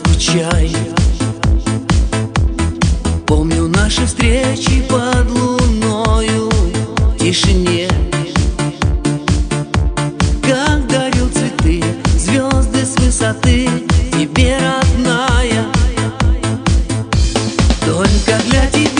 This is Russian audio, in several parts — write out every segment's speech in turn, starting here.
скучай Помню наши встречи под луною в тишине. Как дарил цветы, звезды с высоты Тебе, родная. Только для тебя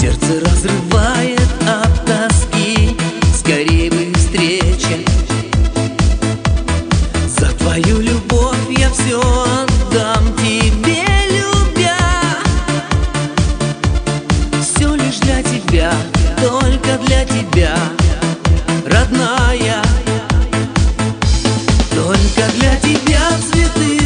Сердце разрывает от тоски, скорее бы встреча. За твою любовь я все отдам тебе, любя. Все лишь для тебя, только для тебя, родная. Только для тебя цветы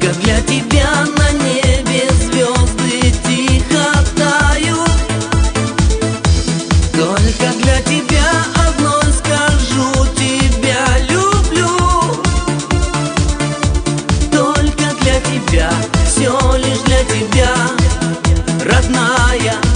Как для тебя на небе звезды тихо тают. Только для тебя одной скажу Тебя люблю. Только для тебя, все лишь для тебя Родная.